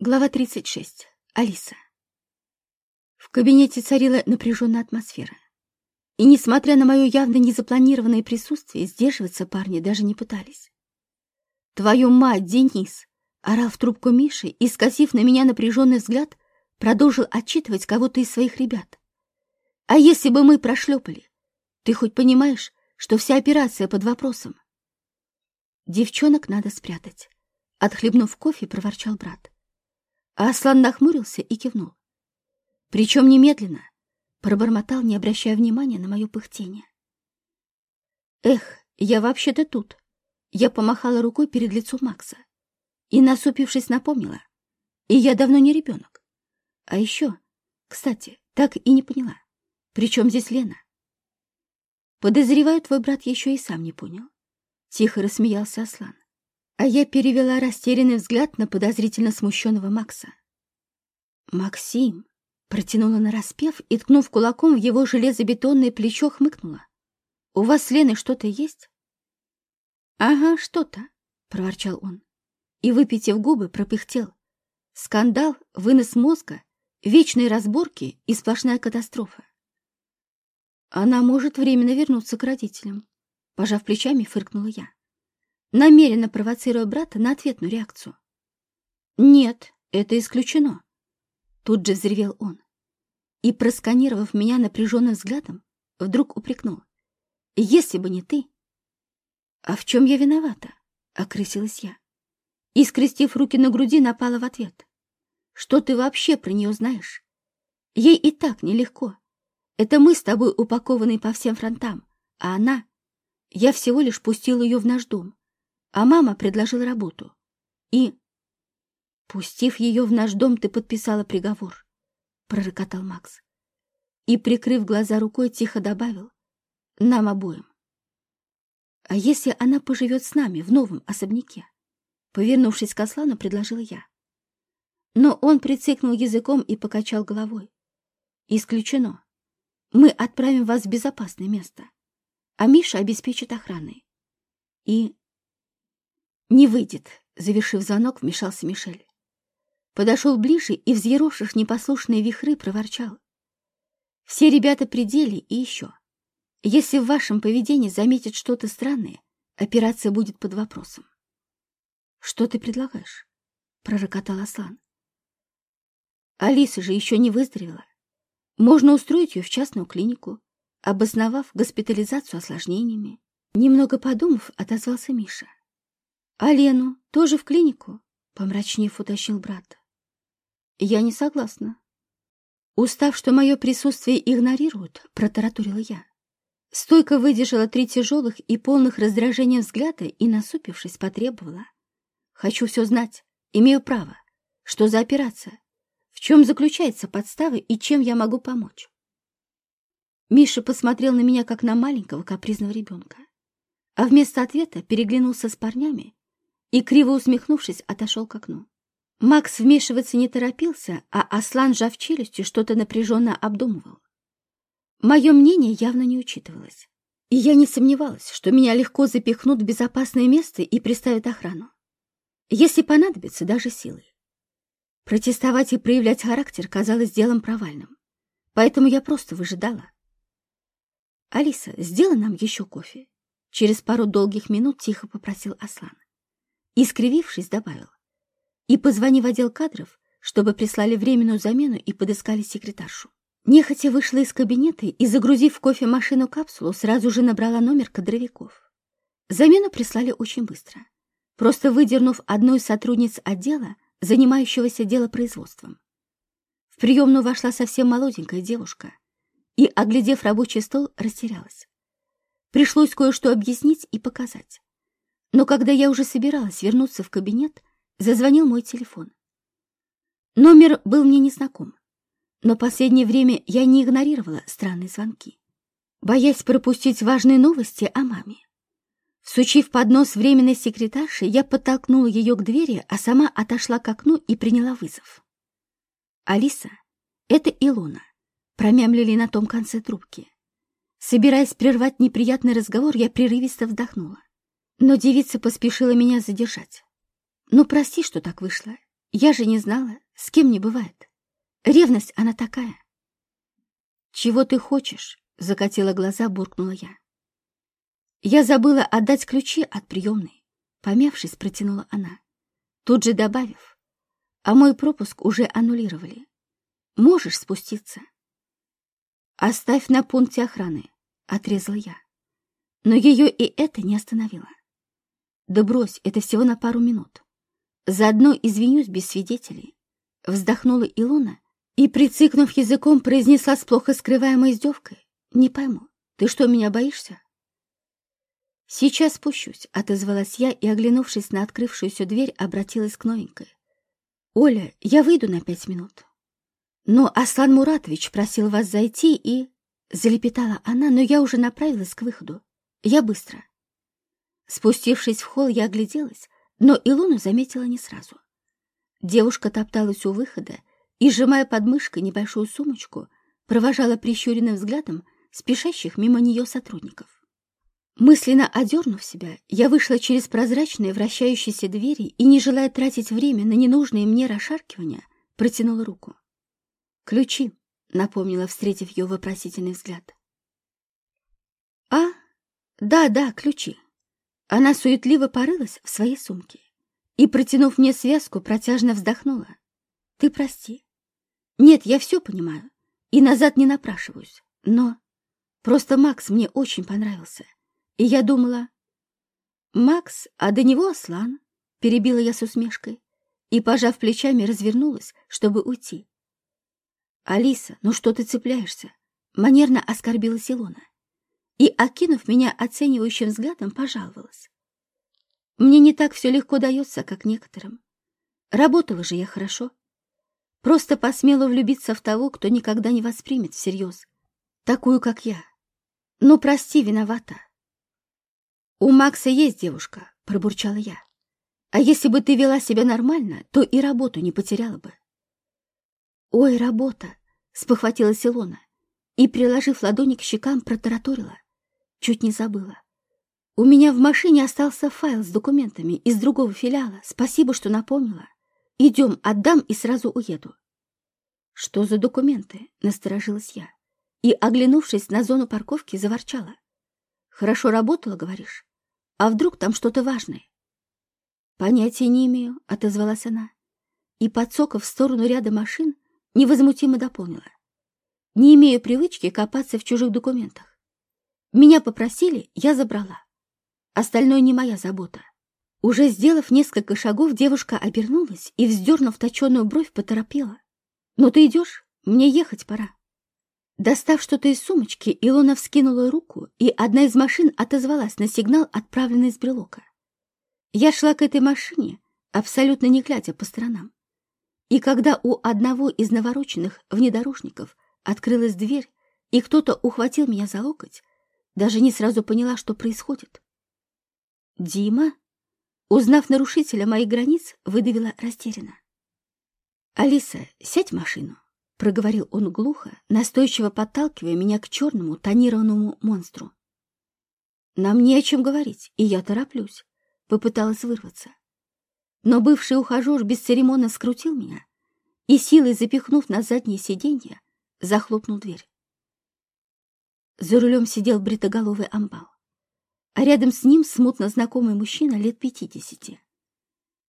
Глава 36. Алиса. В кабинете царила напряженная атмосфера. И, несмотря на мое явно незапланированное присутствие, сдерживаться парни даже не пытались. «Твою мать, Денис!» — орал в трубку Миши и, скосив на меня напряженный взгляд, продолжил отчитывать кого-то из своих ребят. «А если бы мы прошлепали? Ты хоть понимаешь, что вся операция под вопросом?» «Девчонок надо спрятать», — отхлебнув кофе, проворчал брат. А Аслан нахмурился и кивнул. Причем немедленно, пробормотал, не обращая внимания на мое пыхтение. Эх, я вообще-то тут. Я помахала рукой перед лицом Макса и, насупившись, напомнила. И я давно не ребенок. А еще, кстати, так и не поняла. Причем здесь Лена? Подозреваю, твой брат еще и сам не понял. Тихо рассмеялся Аслан. А я перевела растерянный взгляд на подозрительно смущенного Макса. «Максим!» — протянула нараспев и, ткнув кулаком в его железобетонное плечо, хмыкнула. «У вас с Леной что-то есть?» «Ага, что-то», — проворчал он. И, выпитив губы, пропыхтел. Скандал, вынос мозга, вечные разборки и сплошная катастрофа. Она может временно вернуться к родителям. Пожав плечами, фыркнула я намеренно провоцируя брата на ответную реакцию. «Нет, это исключено», — тут же взревел он. И, просканировав меня напряженным взглядом, вдруг упрекнул. «Если бы не ты...» «А в чем я виновата?» — окрысилась я. И, скрестив руки на груди, напала в ответ. «Что ты вообще про нее знаешь? Ей и так нелегко. Это мы с тобой упакованы по всем фронтам, а она... Я всего лишь пустила ее в наш дом, а мама предложила работу. И, пустив ее в наш дом, ты подписала приговор, — пророкотал Макс. И, прикрыв глаза рукой, тихо добавил, нам обоим. А если она поживет с нами в новом особняке? Повернувшись к Аслану, предложила я. Но он прицикнул языком и покачал головой. Исключено. Мы отправим вас в безопасное место, а Миша обеспечит охраной. И «Не выйдет», — завершив звонок, вмешался Мишель. Подошел ближе и, взъерошив непослушные вихры, проворчал. «Все ребята пределе и еще. Если в вашем поведении заметят что-то странное, операция будет под вопросом». «Что ты предлагаешь?» — пророкотал Аслан. «Алиса же еще не выздоровела. Можно устроить ее в частную клинику, обосновав госпитализацию осложнениями». Немного подумав, отозвался Миша. «А Лену тоже в клинику?» — помрачнев утащил брат. «Я не согласна». Устав, что мое присутствие игнорируют, протараторила я. Стойко выдержала три тяжелых и полных раздражения взгляда и, насупившись, потребовала. «Хочу все знать. Имею право. Что за операция? В чем заключается подстава и чем я могу помочь?» Миша посмотрел на меня, как на маленького капризного ребенка, а вместо ответа переглянулся с парнями и, криво усмехнувшись, отошел к окну. Макс вмешиваться не торопился, а Аслан, сжав челюстью, что-то напряженно обдумывал. Мое мнение явно не учитывалось, и я не сомневалась, что меня легко запихнут в безопасное место и приставят охрану. Если понадобится, даже силой. Протестовать и проявлять характер казалось делом провальным, поэтому я просто выжидала. «Алиса, сделай нам еще кофе». Через пару долгих минут тихо попросил Аслан и, скривившись, добавил. И позвони в отдел кадров, чтобы прислали временную замену и подыскали секретаршу. Нехотя вышла из кабинета и, загрузив в кофемашину капсулу, сразу же набрала номер кадровиков. Замену прислали очень быстро, просто выдернув одну из сотрудниц отдела, занимающегося делопроизводством. В приемную вошла совсем молоденькая девушка и, оглядев рабочий стол, растерялась. Пришлось кое-что объяснить и показать. Но когда я уже собиралась вернуться в кабинет, зазвонил мой телефон. Номер был мне незнаком, но последнее время я не игнорировала странные звонки, боясь пропустить важные новости о маме. Всучив под нос временной секретарши, я подтолкнула ее к двери, а сама отошла к окну и приняла вызов. «Алиса, это Илона», — промямлили на том конце трубки. Собираясь прервать неприятный разговор, я прерывисто вздохнула. Но девица поспешила меня задержать. «Ну, прости, что так вышло. Я же не знала, с кем не бывает. Ревность она такая. «Чего ты хочешь?» — закатила глаза, буркнула я. Я забыла отдать ключи от приемной. Помявшись, протянула она. Тут же добавив, а мой пропуск уже аннулировали. Можешь спуститься. Оставь на пункте охраны, отрезала я. Но ее и это не остановило. Да брось, это всего на пару минут. Заодно извинюсь без свидетелей. Вздохнула Илона и, прицикнув языком, произнесла с плохо скрываемой издевкой. Не пойму, ты что, меня боишься? «Сейчас спущусь», — отозвалась я и, оглянувшись на открывшуюся дверь, обратилась к новенькой. «Оля, я выйду на пять минут». «Но Аслан Муратович просил вас зайти и...» Залепетала она, но я уже направилась к выходу. Я быстро. Спустившись в холл, я огляделась, но Илону заметила не сразу. Девушка топталась у выхода и, сжимая под мышкой небольшую сумочку, провожала прищуренным взглядом спешащих мимо нее сотрудников. Мысленно одернув себя, я вышла через прозрачные вращающиеся двери и, не желая тратить время на ненужные мне расшаркивания, протянула руку. «Ключи», — напомнила, встретив ее вопросительный взгляд. «А? Да, да, ключи». Она суетливо порылась в своей сумке и, протянув мне связку, протяжно вздохнула. «Ты прости. Нет, я все понимаю и назад не напрашиваюсь, но просто Макс мне очень понравился». И я думала... «Макс, а до него Аслан», — перебила я с усмешкой и, пожав плечами, развернулась, чтобы уйти. «Алиса, ну что ты цепляешься?» — манерно оскорбилась Илона и, окинув меня оценивающим взглядом, пожаловалась. «Мне не так все легко дается, как некоторым. Работала же я хорошо. Просто посмела влюбиться в того, кто никогда не воспримет всерьез, такую, как я. Ну, прости, виновата. «У Макса есть девушка», — пробурчала я. «А если бы ты вела себя нормально, то и работу не потеряла бы». «Ой, работа!» — спохватилась Илона и, приложив ладони к щекам, протараторила. Чуть не забыла. «У меня в машине остался файл с документами из другого филиала. Спасибо, что напомнила. Идем, отдам и сразу уеду». «Что за документы?» — насторожилась я и, оглянувшись на зону парковки, заворчала. «Хорошо работала, говоришь?» А вдруг там что-то важное? Понятия не имею, отозвалась она. И, подсоков в сторону ряда машин, невозмутимо дополнила. Не имею привычки копаться в чужих документах. Меня попросили, я забрала. Остальное не моя забота. Уже сделав несколько шагов, девушка обернулась и, вздернув точеную бровь, поторопела. «Ну ты идешь? Мне ехать пора». Достав что-то из сумочки, Илона вскинула руку, и одна из машин отозвалась на сигнал, отправленный из брелока. Я шла к этой машине, абсолютно не глядя по сторонам. И когда у одного из навороченных внедорожников открылась дверь, и кто-то ухватил меня за локоть, даже не сразу поняла, что происходит. «Дима?» Узнав нарушителя моих границ, выдавила растерянно. «Алиса, сядь в машину», проговорил он глухо, настойчиво подталкивая меня к черному тонированному монстру. Нам не о чем говорить, и я тороплюсь, попыталась вырваться. Но бывший ухажер бесцеремонно скрутил меня и, силой запихнув на заднее сиденье, захлопнул дверь. За рулем сидел бритоголовый амбал, а рядом с ним смутно знакомый мужчина лет пятидесяти.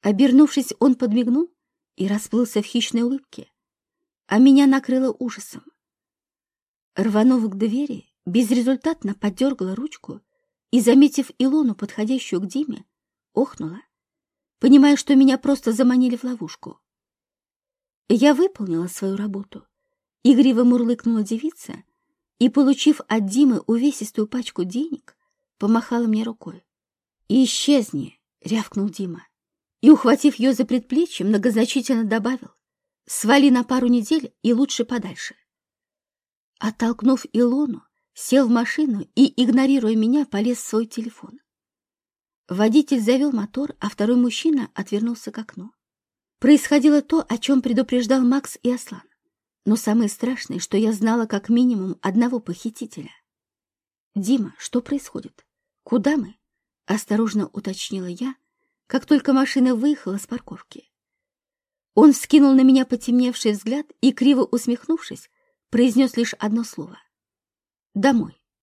Обернувшись, он подмигнул и расплылся в хищной улыбке, а меня накрыло ужасом. Рванув к двери, безрезультатно подергала ручку и, заметив Илону, подходящую к Диме, охнула, понимая, что меня просто заманили в ловушку. Я выполнила свою работу. Игриво мурлыкнула девица и, получив от Димы увесистую пачку денег, помахала мне рукой. «Исчезни!» — рявкнул Дима и, ухватив ее за предплечье, многозначительно добавил. Свали на пару недель и лучше подальше. Оттолкнув Илону, сел в машину и, игнорируя меня, полез в свой телефон. Водитель завел мотор, а второй мужчина отвернулся к окну. Происходило то, о чем предупреждал Макс и Аслан. Но самое страшное, что я знала как минимум одного похитителя. «Дима, что происходит? Куда мы?» — осторожно уточнила я, как только машина выехала с парковки. Он вскинул на меня потемневший взгляд и, криво усмехнувшись, произнес лишь одно слово. «Домой».